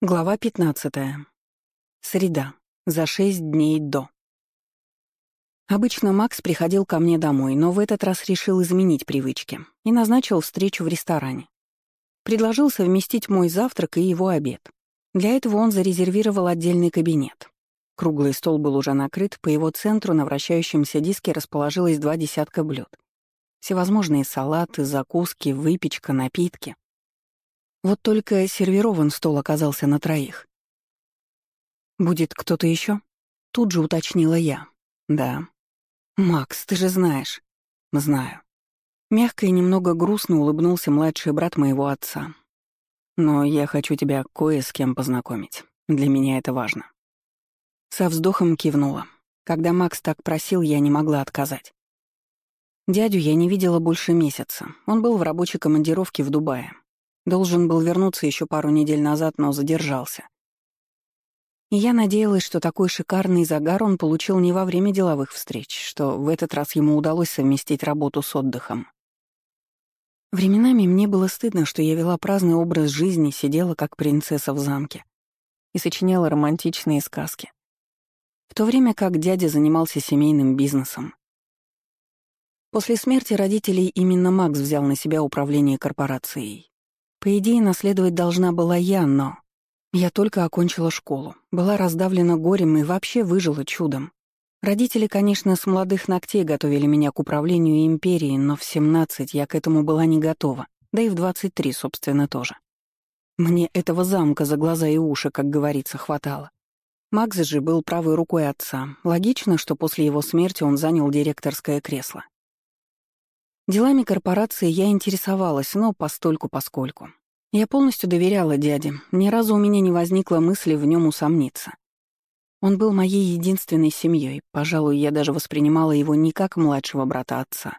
Глава 15. Среда. За шесть дней до. Обычно Макс приходил ко мне домой, но в этот раз решил изменить привычки и назначил встречу в ресторане. Предложил совместить мой завтрак и его обед. Для этого он зарезервировал отдельный кабинет. Круглый стол был уже накрыт, по его центру на вращающемся диске расположилось два десятка блюд. Всевозможные салаты, закуски, выпечка, напитки. Вот только сервирован стол оказался на троих. «Будет кто-то еще? Тут же уточнила я. «Да». «Макс, ты же знаешь». «Знаю». Мягко и немного грустно улыбнулся младший брат моего отца. «Но я хочу тебя кое с кем познакомить. Для меня это важно». Со вздохом кивнула. Когда Макс так просил, я не могла отказать. Дядю я не видела больше месяца. Он был в рабочей командировке в Дубае. Должен был вернуться еще пару недель назад, но задержался. И я надеялась, что такой шикарный загар он получил не во время деловых встреч, что в этот раз ему удалось совместить работу с отдыхом. Временами мне было стыдно, что я вела праздный образ жизни, сидела как принцесса в замке и сочиняла романтичные сказки. В то время как дядя занимался семейным бизнесом. После смерти родителей именно Макс взял на себя управление корпорацией. По идее, наследовать должна была я, но... Я только окончила школу, была раздавлена горем и вообще выжила чудом. Родители, конечно, с молодых ногтей готовили меня к управлению империей, но в 17 я к этому была не готова, да и в 23, собственно, тоже. Мне этого замка за глаза и уши, как говорится, хватало. Макс же был правой рукой отца. Логично, что после его смерти он занял директорское кресло. Делами корпорации я интересовалась, но постольку-поскольку. Я полностью доверяла дяде, ни разу у меня не возникло мысли в нем усомниться. Он был моей единственной семьей, пожалуй, я даже воспринимала его не как младшего брата отца,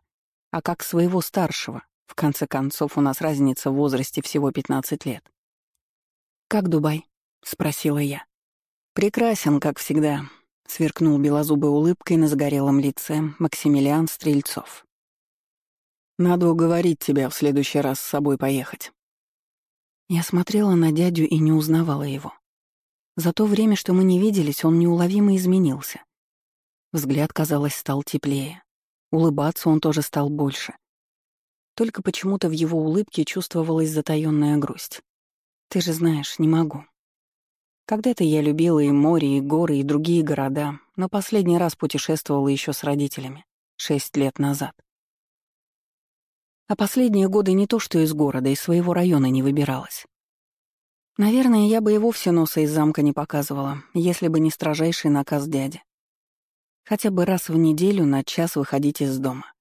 а как своего старшего. В конце концов, у нас разница в возрасте всего 15 лет. «Как Дубай?» — спросила я. «Прекрасен, как всегда», — сверкнул белозубой улыбкой на загорелом лице Максимилиан Стрельцов. Надо уговорить тебя в следующий раз с собой поехать». Я смотрела на дядю и не узнавала его. За то время, что мы не виделись, он неуловимо изменился. Взгляд, казалось, стал теплее. Улыбаться он тоже стал больше. Только почему-то в его улыбке чувствовалась затаённая грусть. «Ты же знаешь, не могу». Когда-то я любила и море, и горы, и другие города, но последний раз путешествовала еще с родителями, шесть лет назад. А последние годы не то что из города, из своего района не выбиралась. Наверное, я бы и вовсе носа из замка не показывала, если бы не строжайший наказ дяди. Хотя бы раз в неделю на час выходить из дома.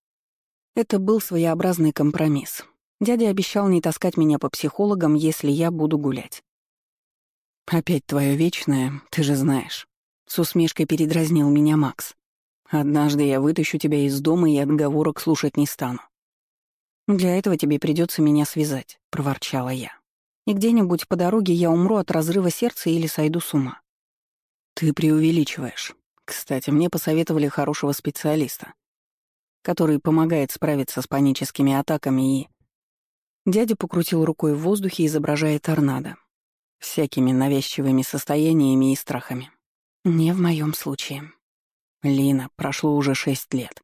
Это был своеобразный компромисс. Дядя обещал не таскать меня по психологам, если я буду гулять. «Опять твое вечное, ты же знаешь». С усмешкой передразнил меня Макс. «Однажды я вытащу тебя из дома и отговорок слушать не стану. «Для этого тебе придется меня связать», — проворчала я. «И где-нибудь по дороге я умру от разрыва сердца или сойду с ума». «Ты преувеличиваешь. Кстати, мне посоветовали хорошего специалиста, который помогает справиться с паническими атаками и...» Дядя покрутил рукой в воздухе, изображая торнадо. Всякими навязчивыми состояниями и страхами. Не в моем случае. Лина, прошло уже шесть лет.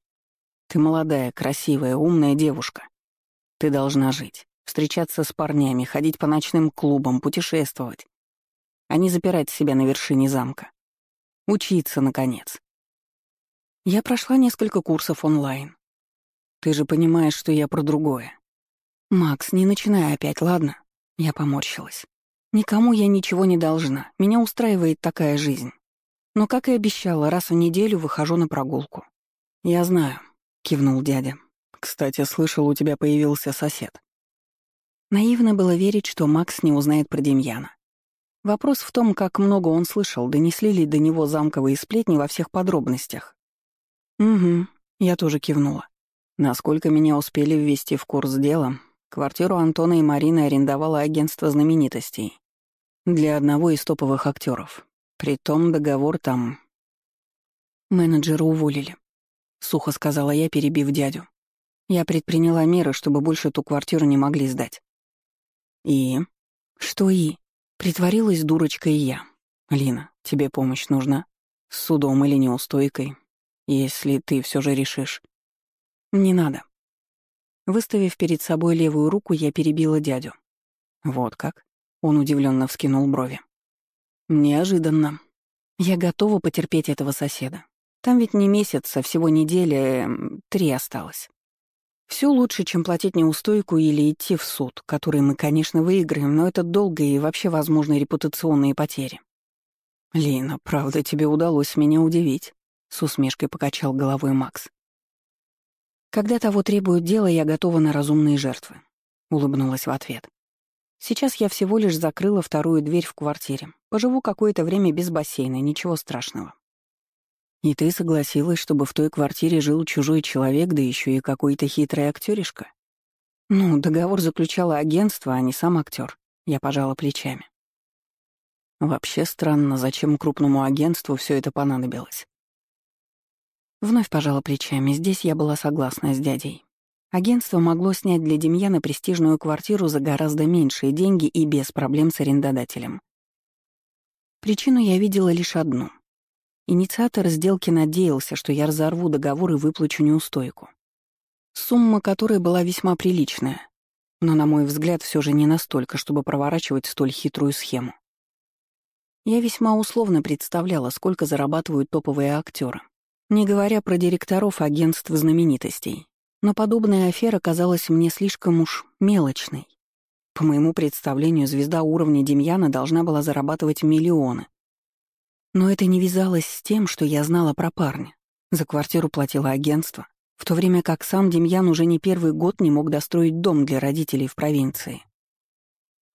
Ты молодая, красивая, умная девушка. Ты должна жить, встречаться с парнями, ходить по ночным клубам, путешествовать, а не запирать себя на вершине замка. Учиться, наконец. Я прошла несколько курсов онлайн. Ты же понимаешь, что я про другое. Макс, не начинай опять, ладно? Я поморщилась. Никому я ничего не должна. Меня устраивает такая жизнь. Но, как и обещала, раз в неделю выхожу на прогулку. Я знаю, кивнул дядя. Кстати, слышал, у тебя появился сосед. Наивно было верить, что Макс не узнает про Демьяна. Вопрос в том, как много он слышал, донесли ли до него замковые сплетни во всех подробностях. «Угу», — я тоже кивнула. Насколько меня успели ввести в курс дела, квартиру Антона и Марины арендовало агентство знаменитостей для одного из топовых актеров. Притом договор там... Менеджера уволили, — сухо сказала я, перебив дядю. Я предприняла меры, чтобы больше ту квартиру не могли сдать. И? Что и? Притворилась дурочкой я. «Лина, тебе помощь нужна? С судом или неустойкой? Если ты все же решишь». «Не надо». Выставив перед собой левую руку, я перебила дядю. «Вот как?» — он удивленно вскинул брови. «Неожиданно. Я готова потерпеть этого соседа. Там ведь не месяц, а всего неделя, э, три осталось. Все лучше, чем платить неустойку или идти в суд, который мы, конечно, выиграем, но это долго и вообще возможны репутационные потери. «Лина, правда, тебе удалось меня удивить», — с усмешкой покачал головой Макс. «Когда того требует дело, я готова на разумные жертвы», — улыбнулась в ответ. «Сейчас я всего лишь закрыла вторую дверь в квартире. Поживу какое-то время без бассейна, ничего страшного». «И ты согласилась, чтобы в той квартире жил чужой человек, да еще и какой-то хитрый актеришка?» «Ну, договор заключало агентство, а не сам актер. Я пожала плечами. Вообще странно, зачем крупному агентству все это понадобилось. Вновь пожала плечами, здесь я была согласна с дядей. Агентство могло снять для Демьяна престижную квартиру за гораздо меньшие деньги и без проблем с арендодателем. Причину я видела лишь одну. Инициатор сделки надеялся, что я разорву договор и выплачу неустойку. Сумма которой была весьма приличная, но, на мой взгляд, все же не настолько, чтобы проворачивать столь хитрую схему. Я весьма условно представляла, сколько зарабатывают топовые актеры, не говоря про директоров агентств знаменитостей. Но подобная афера казалась мне слишком уж мелочной. По моему представлению, звезда уровня Демьяна должна была зарабатывать миллионы. Но это не вязалось с тем, что я знала про парня. За квартиру платило агентство, в то время как сам Демьян уже не первый год не мог достроить дом для родителей в провинции.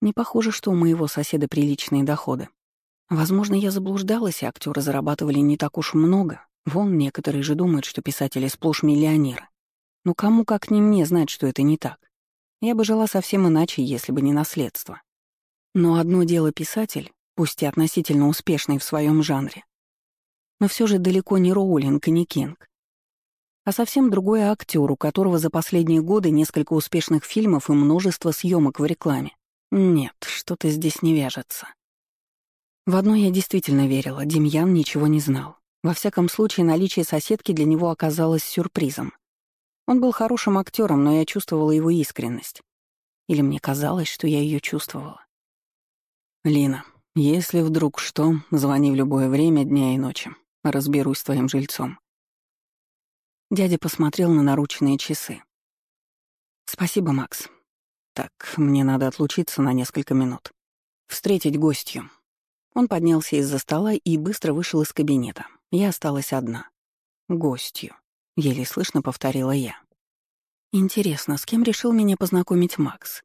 Не похоже, что у моего соседа приличные доходы. Возможно, я заблуждалась, и актеры зарабатывали не так уж много. Вон некоторые же думают, что писатели сплошь миллионеры. Но кому как не мне знать, что это не так. Я бы жила совсем иначе, если бы не наследство. Но одно дело писатель, пусть и относительно успешный в своем жанре. Но все же далеко не Роулинг и не Кинг. А совсем другое актер, у которого за последние годы несколько успешных фильмов и множество съемок в рекламе. Нет, что-то здесь не вяжется. В одно я действительно верила, Демьян ничего не знал. Во всяком случае, наличие соседки для него оказалось сюрпризом. Он был хорошим актером, но я чувствовала его искренность. Или мне казалось, что я ее чувствовала. «Лина, если вдруг что, звони в любое время дня и ночи. Разберусь с твоим жильцом». Дядя посмотрел на наручные часы. «Спасибо, Макс. Так, мне надо отлучиться на несколько минут. Встретить гостью. Он поднялся из-за стола и быстро вышел из кабинета. Я осталась одна. Гостью. Еле слышно повторила я. Интересно, с кем решил меня познакомить Макс?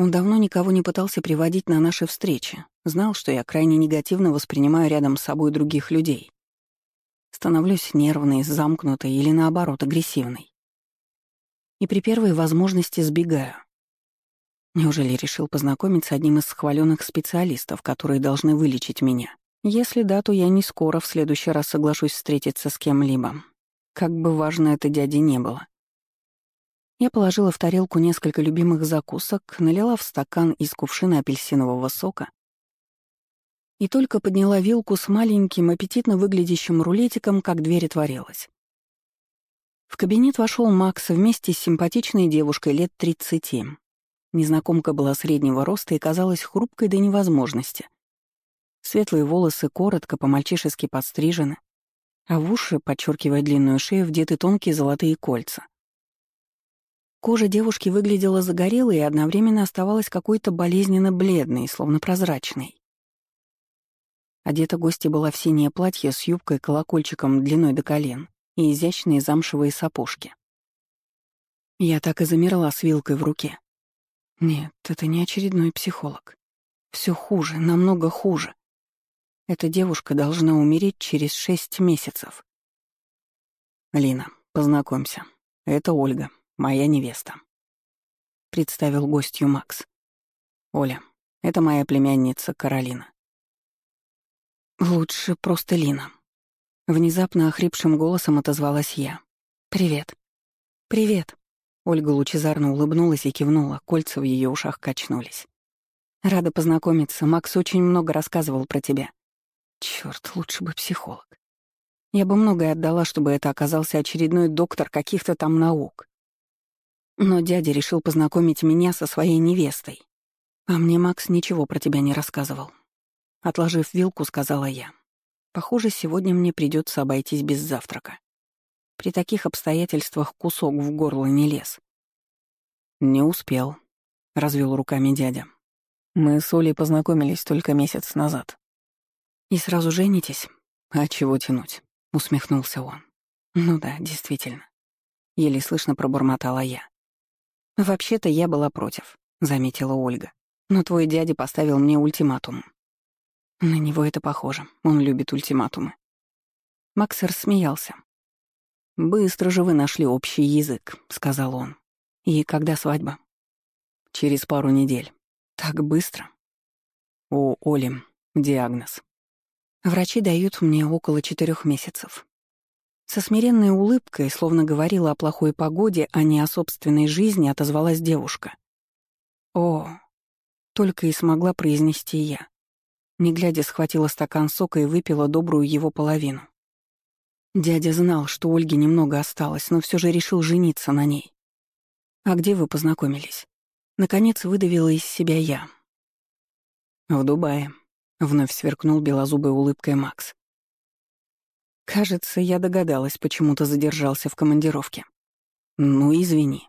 Он давно никого не пытался приводить на наши встречи. Знал, что я крайне негативно воспринимаю рядом с собой других людей. Становлюсь нервной, замкнутой или, наоборот, агрессивной. И при первой возможности сбегаю. Неужели решил познакомиться с одним из схваленных специалистов, которые должны вылечить меня? Если да, то я не скоро в следующий раз соглашусь встретиться с кем-либо. Как бы важно это дяде не было. Я положила в тарелку несколько любимых закусок, налила в стакан из кувшина апельсинового сока и только подняла вилку с маленьким, аппетитно выглядящим рулетиком, как дверь отворилась. В кабинет вошел Макс вместе с симпатичной девушкой лет тридцати. Незнакомка была среднего роста и казалась хрупкой до невозможности. Светлые волосы коротко, по-мальчишески подстрижены, а в уши, подчеркивая длинную шею, вдеты тонкие золотые кольца. Кожа девушки выглядела загорелой и одновременно оставалась какой-то болезненно бледной, словно прозрачной. Одета гостья была в синее платье с юбкой-колокольчиком длиной до колен и изящные замшевые сапожки. Я так и замерла с вилкой в руке. Нет, это не очередной психолог. Все хуже, намного хуже. Эта девушка должна умереть через шесть месяцев. Лина, познакомься. Это Ольга, моя невеста. Представил гостью Макс. Оля, это моя племянница Каролина. Лучше просто Лина. Внезапно охрипшим голосом отозвалась я. «Привет». «Привет», Ольга лучезарно улыбнулась и кивнула, кольца в ее ушах качнулись. Рада познакомиться. Макс очень много рассказывал про тебя. Черт, лучше бы психолог. Я бы многое отдала, чтобы это оказался очередной доктор каких-то там наук. Но дядя решил познакомить меня со своей невестой. А мне Макс ничего про тебя не рассказывал. Отложив вилку, сказала я. Похоже, сегодня мне придется обойтись без завтрака. При таких обстоятельствах кусок в горло не лез. «Не успел», — развел руками дядя. «Мы с Олей познакомились только месяц назад». «И сразу женитесь? А чего тянуть?» — усмехнулся он. «Ну да, действительно». Еле слышно пробормотала я. «Вообще-то я была против», — заметила Ольга. «Но твой дядя поставил мне ультиматум». На него это похоже. Он любит ультиматумы. Макс рассмеялся. «Быстро же вы нашли общий язык», — сказал он. «И когда свадьба?» «Через пару недель». «Так быстро?» «У Оли диагноз». Врачи дают мне около четырех месяцев. Со смиренной улыбкой, словно говорила о плохой погоде, а не о собственной жизни, отозвалась девушка. «О!» — только и смогла произнести я. Не глядя, схватила стакан сока и выпила добрую его половину. Дядя знал, что Ольге немного осталось, но все же решил жениться на ней. «А где вы познакомились?» Наконец выдавила из себя я. «В Дубае», — вновь сверкнул белозубой улыбкой Макс. Кажется, я догадалась, почему то задержался в командировке. Ну, извини.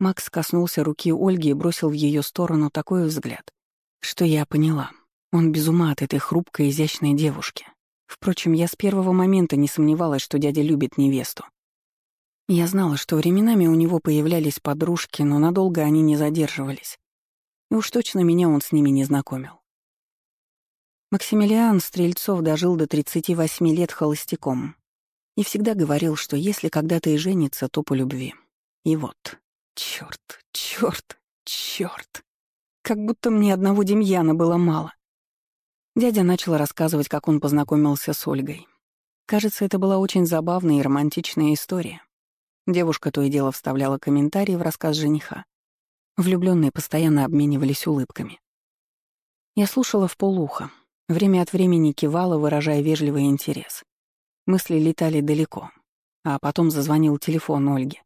Макс коснулся руки Ольги и бросил в ее сторону такой взгляд, что я поняла. Он без ума от этой хрупкой, изящной девушки. Впрочем, я с первого момента не сомневалась, что дядя любит невесту. Я знала, что временами у него появлялись подружки, но надолго они не задерживались. И уж точно меня он с ними не знакомил. Максимилиан Стрельцов дожил до 38 лет холостяком и всегда говорил, что если когда-то и женится, то по любви. И вот, чёрт, чёрт, чёрт. Как будто мне одного Демьяна было мало. Дядя начал рассказывать, как он познакомился с Ольгой. Кажется, это была очень забавная и романтичная история. Девушка то и дело вставляла комментарии в рассказ жениха. Влюбленные постоянно обменивались улыбками. Я слушала в полухо, Время от времени кивала, выражая вежливый интерес. Мысли летали далеко. А потом зазвонил телефон Ольги.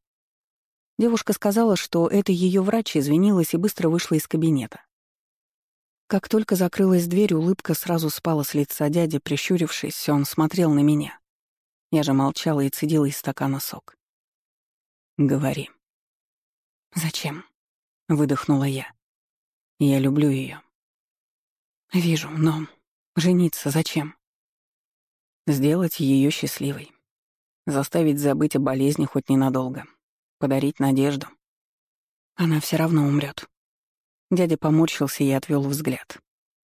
Девушка сказала, что это ее врач, извинилась и быстро вышла из кабинета. Как только закрылась дверь, улыбка сразу спала с лица дяди, прищурившись, он смотрел на меня. Я же молчала и цедила из стакана сок. «Говори». «Зачем?» — выдохнула я. «Я люблю ее. «Вижу, но Жениться зачем? Сделать ее счастливой. Заставить забыть о болезни хоть ненадолго. Подарить надежду. Она все равно умрет. Дядя поморщился и отвел взгляд.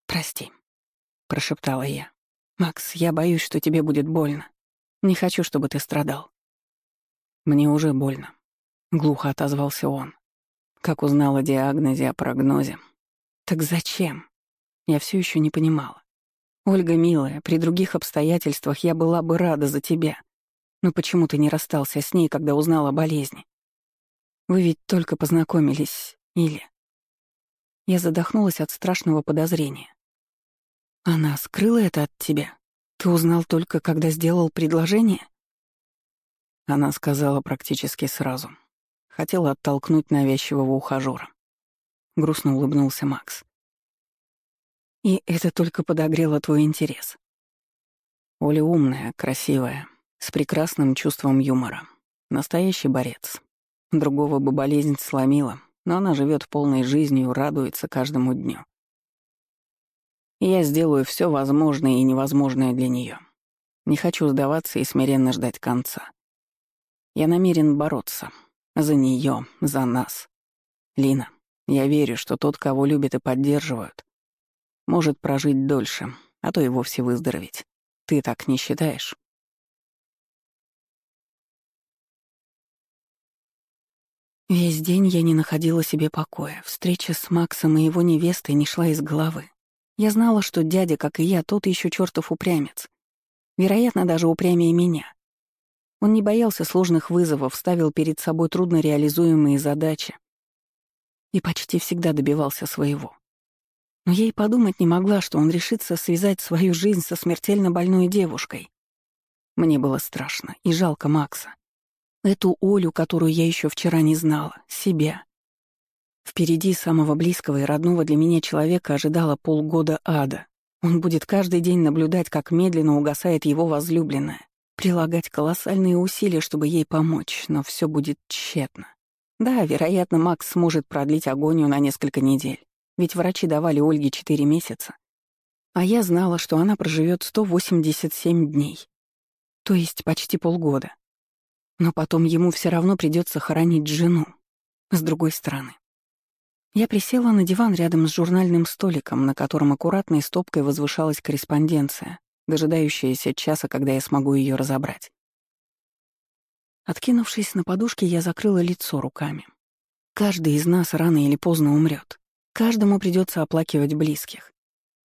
«Прости», — прошептала я. «Макс, я боюсь, что тебе будет больно. Не хочу, чтобы ты страдал». «Мне уже больно», — глухо отозвался он. Как узнал о диагнозе, о прогнозе. «Так зачем?» Я все еще не понимала. «Ольга, милая, при других обстоятельствах я была бы рада за тебя. Но почему ты не расстался с ней, когда узнал о болезни? Вы ведь только познакомились, или...» Я задохнулась от страшного подозрения. «Она скрыла это от тебя? Ты узнал только, когда сделал предложение?» Она сказала практически сразу. Хотела оттолкнуть навязчивого ухажёра. Грустно улыбнулся Макс. И это только подогрело твой интерес. Оля умная, красивая, с прекрасным чувством юмора. Настоящий борец. Другого бы болезнь сломила, но она живет полной жизнью, радуется каждому дню. Я сделаю все возможное и невозможное для нее. Не хочу сдаваться и смиренно ждать конца. Я намерен бороться. За нее, за нас. Лина, я верю, что тот, кого любят и поддерживают, может прожить дольше, а то и вовсе выздороветь. Ты так не считаешь? Весь день я не находила себе покоя. Встреча с Максом и его невестой не шла из головы. Я знала, что дядя, как и я, тот еще чертов упрямец. Вероятно, даже упрямее меня. Он не боялся сложных вызовов, ставил перед собой трудно реализуемые задачи и почти всегда добивался своего. Но и подумать не могла, что он решится связать свою жизнь со смертельно больной девушкой. Мне было страшно и жалко Макса. Эту Олю, которую я еще вчера не знала, себя. Впереди самого близкого и родного для меня человека ожидало полгода ада. Он будет каждый день наблюдать, как медленно угасает его возлюбленная, прилагать колоссальные усилия, чтобы ей помочь, но все будет тщетно. Да, вероятно, Макс сможет продлить агонию на несколько недель, ведь врачи давали Ольге 4 месяца. А я знала, что она проживет 187 дней, то есть почти полгода. Но потом ему все равно придется хоронить жену. С другой стороны. Я присела на диван рядом с журнальным столиком, на котором аккуратной стопкой возвышалась корреспонденция, дожидающаяся часа, когда я смогу ее разобрать. Откинувшись на подушке, я закрыла лицо руками. Каждый из нас рано или поздно умрет. Каждому придется оплакивать близких.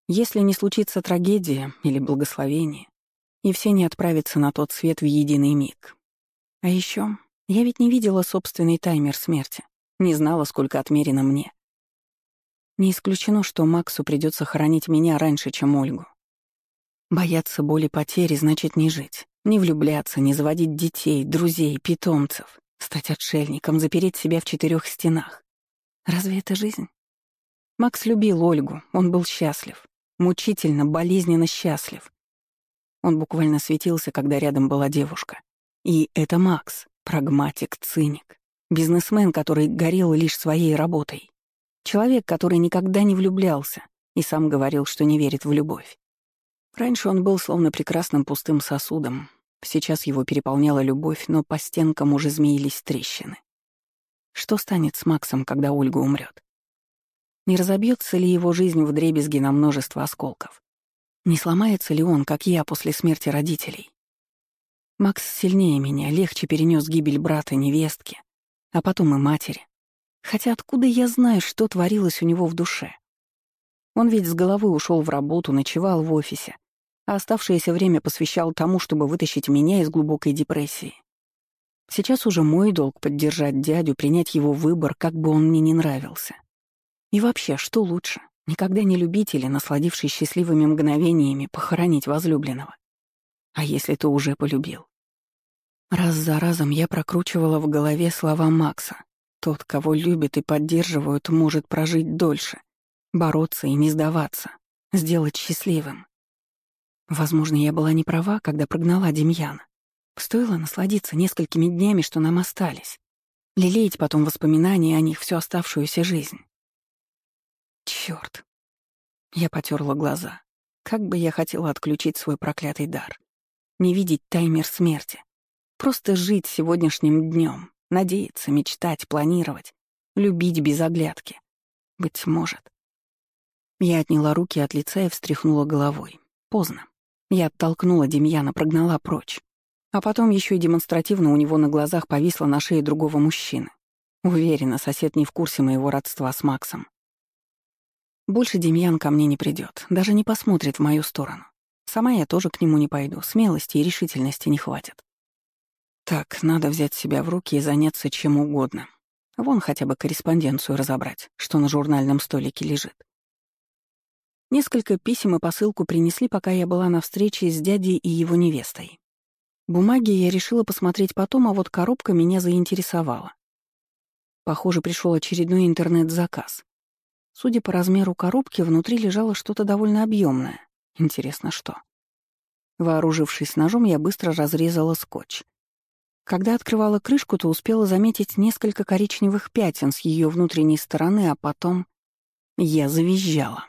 Если не случится трагедия или благословение, и все не отправятся на тот свет в единый миг. А еще я ведь не видела собственный таймер смерти, не знала, сколько отмерено мне. Не исключено, что Максу придется хоронить меня раньше, чем Ольгу. Бояться боли потери значит не жить. Не влюбляться, не заводить детей, друзей, питомцев, стать отшельником, запереть себя в четырех стенах. Разве это жизнь? Макс любил Ольгу, он был счастлив, мучительно, болезненно счастлив. Он буквально светился, когда рядом была девушка. И это Макс, прагматик, циник, бизнесмен, который горел лишь своей работой. Человек, который никогда не влюблялся и сам говорил, что не верит в любовь. Раньше он был словно прекрасным пустым сосудом. Сейчас его переполняла любовь, но по стенкам уже змеились трещины. Что станет с Максом, когда Ольга умрет? Не разобьется ли его жизнь в дребезги на множество осколков? Не сломается ли он, как я, после смерти родителей? Макс сильнее меня, легче перенес гибель брата, невестки, а потом и матери. Хотя откуда я знаю, что творилось у него в душе? Он ведь с головы ушел в работу, ночевал в офисе, а оставшееся время посвящал тому, чтобы вытащить меня из глубокой депрессии. Сейчас уже мой долг поддержать дядю, принять его выбор, как бы он мне не нравился. И вообще, что лучше? Никогда не любить или, насладившись счастливыми мгновениями, похоронить возлюбленного. А если ты уже полюбил? Раз за разом я прокручивала в голове слова Макса. Тот, кого любят и поддерживают, может прожить дольше, бороться и не сдаваться, сделать счастливым. Возможно, я была не права, когда прогнала Демьяна. Стоило насладиться несколькими днями, что нам остались. Лелеять потом воспоминания о них всю оставшуюся жизнь. Чёрт. Я потерла глаза. Как бы я хотела отключить свой проклятый дар. Не видеть таймер смерти. Просто жить сегодняшним днем, надеяться, мечтать, планировать, любить без оглядки. Быть может. Я отняла руки от лица и встряхнула головой. Поздно. Я оттолкнула Демьяна, прогнала прочь. А потом еще и демонстративно у него на глазах повисла на шее другого мужчины. Уверена, сосед не в курсе моего родства с Максом. Больше Демьян ко мне не придет, даже не посмотрит в мою сторону. Сама я тоже к нему не пойду, смелости и решительности не хватит. Так, надо взять себя в руки и заняться чем угодно. Вон хотя бы корреспонденцию разобрать, что на журнальном столике лежит. Несколько писем и посылку принесли, пока я была на встрече с дядей и его невестой. Бумаги я решила посмотреть потом, а вот коробка меня заинтересовала. Похоже, пришел очередной интернет-заказ. Судя по размеру коробки, внутри лежало что-то довольно объемное. Интересно, что? Вооружившись ножом, я быстро разрезала скотч. Когда открывала крышку, то успела заметить несколько коричневых пятен с ее внутренней стороны, а потом я завизжала.